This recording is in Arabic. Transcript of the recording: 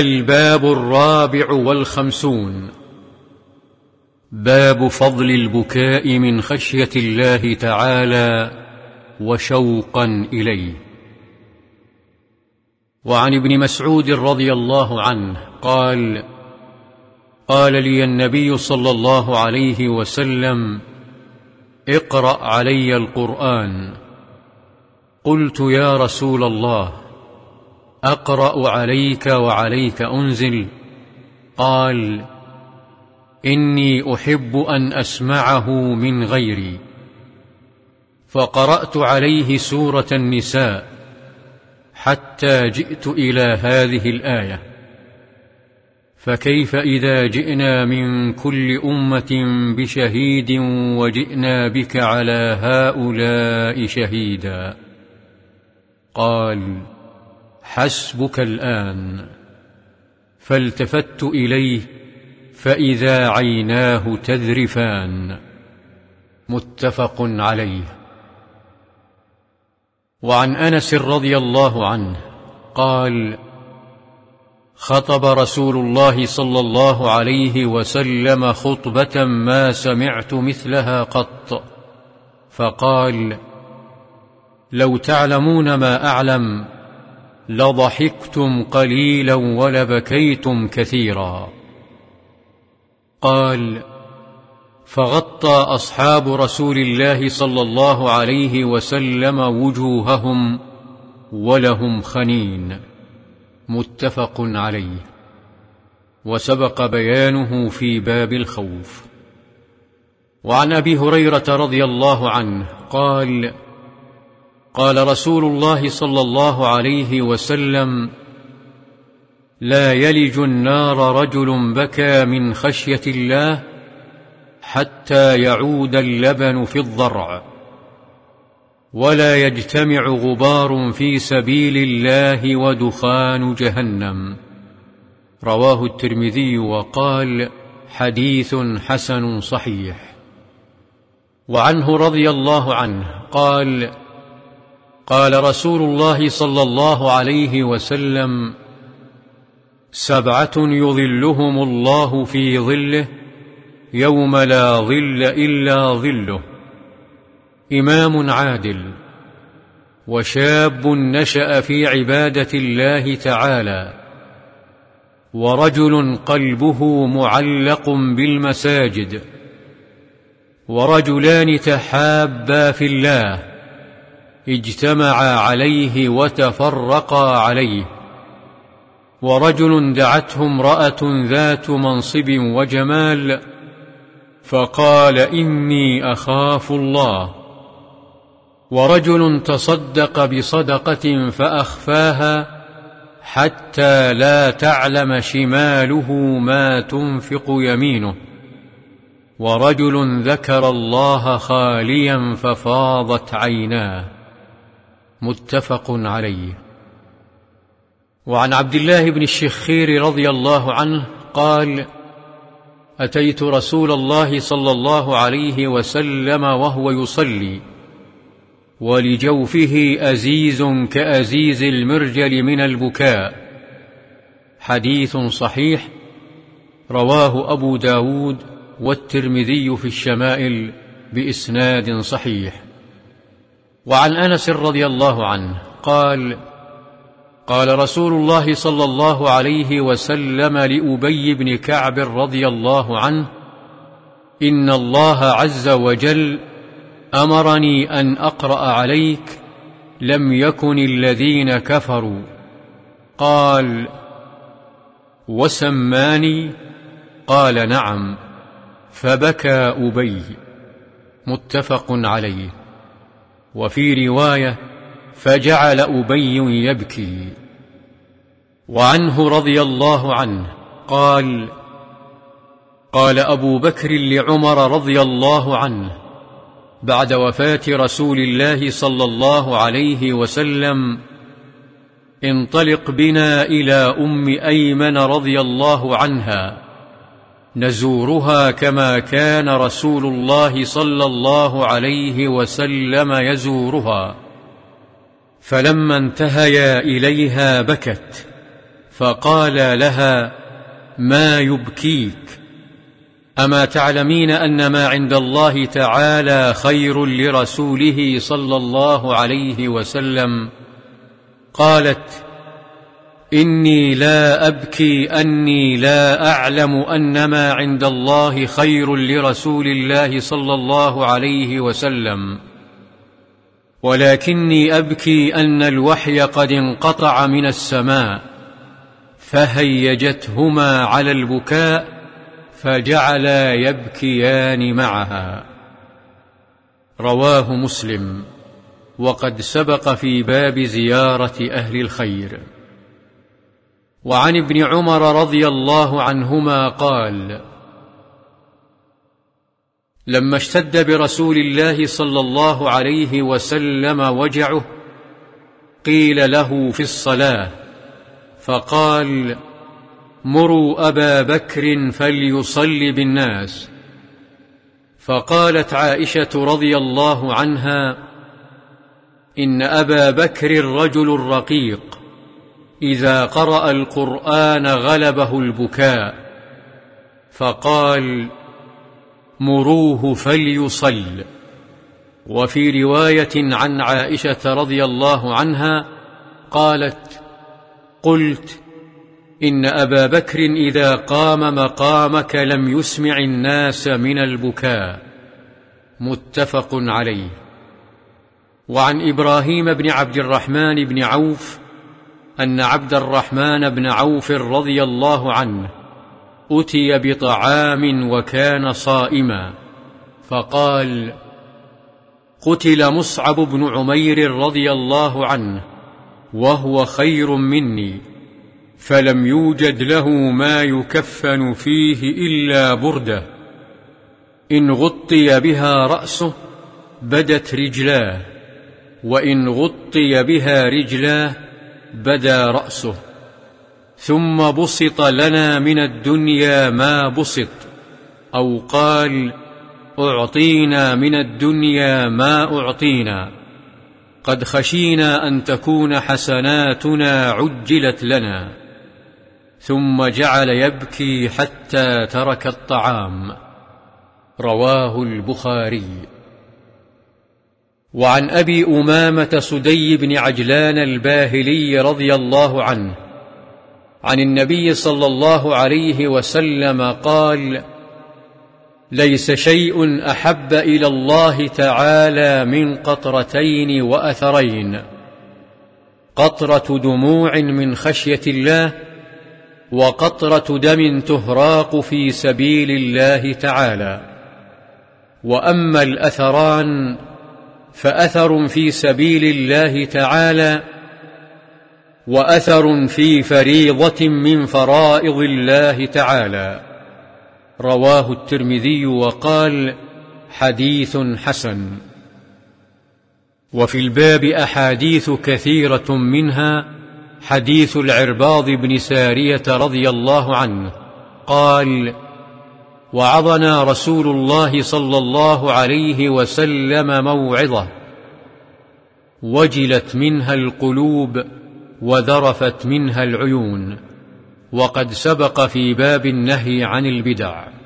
الباب الرابع والخمسون. باب فضل البكاء من خشية الله تعالى وشوقا إليه. وعن ابن مسعود رضي الله عنه قال قال لي النبي صلى الله عليه وسلم اقرأ علي القرآن. قلت يا رسول الله أقرأ عليك وعليك أنزل. قال إني أحب أن أسمعه من غيري. فقرأت عليه سورة النساء حتى جئت إلى هذه الآية. فكيف إذا جئنا من كل أمة بشهيد وجئنا بك على هؤلاء شهيدا؟ قال حسبك الآن. فالتفت إليه فإذا عيناه تذرفان. متفق عليه. وعن أنس رضي الله عنه قال خطب رسول الله صلى الله عليه وسلم خطبة ما سمعت مثلها قط. فقال لو تعلمون ما أعلم لضحكتم قليلا ولبكيتم كثيرا. قال فغطى أصحاب رسول الله صلى الله عليه وسلم وجوههم ولهم خنين. متفق عليه. وسبق بيانه في باب الخوف. وعن أبي هريرة رضي الله عنه قال قال رسول الله صلى الله عليه وسلم لا يلج النار رجل بكى من خشية الله حتى يعود اللبن في الضرع ولا يجتمع غبار في سبيل الله ودخان جهنم. رواه الترمذي وقال حديث حسن صحيح. وعنه رضي الله عنه قال قال رسول الله صلى الله عليه وسلم سبعة يظلهم الله في ظله يوم لا ظل إلا ظله. إمام عادل وشاب نشأ في عبادة الله تعالى ورجل قلبه معلق بالمساجد ورجلان تحابا في الله. اجتمعا عليه وتفرقا عليه. ورجل دعته امرأة ذات منصب وجمال فقال إني أخاف الله. ورجل تصدق بصدقة فأخفاها حتى لا تعلم شماله ما تنفق يمينه. ورجل ذكر الله خاليا ففاضت عيناه. متفق عليه. وعن عبد الله بن الشخير رضي الله عنه قال أتيت رسول الله صلى الله عليه وسلم وهو يصلي ولجوفه أزيز كأزيز المرجل من البكاء. حديث صحيح رواه أبو داود والترمذي في الشمائل بإسناد صحيح. وعن أنس رضي الله عنه قال قال رسول الله صلى الله عليه وسلم لأبي بن كعب رضي الله عنه إن الله عز وجل أمرني أن أقرأ عليك لم يكن الذين كفروا. قال وسماني؟ قال نعم. فبكى أبي. متفق عليه. وفي رواية فجعل أبي يبكي وعنه رضي الله عنه قال قال أبو بكر لعمر رضي الله عنه بعد وفاة رسول الله صلى الله عليه وسلم انطلق بنا إلى أم أيمن رضي الله عنها نزورها كما كان رسول الله صلى الله عليه وسلم يزورها. فلما انتهيا إليها بكت فقال لها ما يبكيك؟ أما تعلمين أن ما عند الله تعالى خير لرسوله صلى الله عليه وسلم؟ قالت إني لا أبكي أني لا أعلم ان ما عند الله خير لرسول الله صلى الله عليه وسلم. ولكني أبكي أن الوحي قد انقطع من السماء فهيجتهما على البكاء فجعلا يبكيان معها. رواه مسلم. وقد سبق في باب زيارة أهل الخير. وعن ابن عمر رضي الله عنهما قال لما اشتد برسول الله صلى الله عليه وسلم وجعه قيل له في الصلاة فقال مروا أبا بكر فليصل بالناس. فقالت عائشة رضي الله عنها إن أبا بكر رجل رقيق إذا قرأ القرآن غلبه البكاء فقال مروه فليصل. وفي رواية عن عائشة رضي الله عنها قالت قلت إن أبا بكر إذا قام مقامك لم يسمع الناس من البكاء. متفق عليه. وعن إبراهيم بن عبد الرحمن بن عوف أن عبد الرحمن بن عوف رضي الله عنه أتي بطعام وكان صائما فقال قتل مصعب بن عمير رضي الله عنه وهو خير مني فلم يوجد له ما يكفن فيه إلا برده. إن غطي بها رأسه بدت رجلاه وإن غطي بها رجلاه بدا رأسه ثم بسط لنا من الدنيا ما بسط أو قال أعطينا من الدنيا ما أعطينا. قد خشينا أن تكون حسناتنا عجلت لنا. ثم جعل يبكي حتى ترك الطعام. رواه البخاري. وعن أبي أمامة سدي بن عجلان الباهلي رضي الله عنه عن النبي صلى الله عليه وسلم قال ليس شيء أحب إلى الله تعالى من قطرتين وأثرين قطرة دموع من خشية الله وقطرة دم تهراق في سبيل الله تعالى وأما الأثران فأثر في سبيل الله تعالى وأثر في فريضة من فرائض الله تعالى. رواه الترمذي وقال حديث حسن وفي الباب أحاديث كثيرة منها حديث العرباض بن سارية رضي الله عنه قال وعظنا رسول الله صلى الله عليه وسلم موعظة وجلت منها القلوب وذرفت منها العيون وقد سبق في باب النهي عن البدع.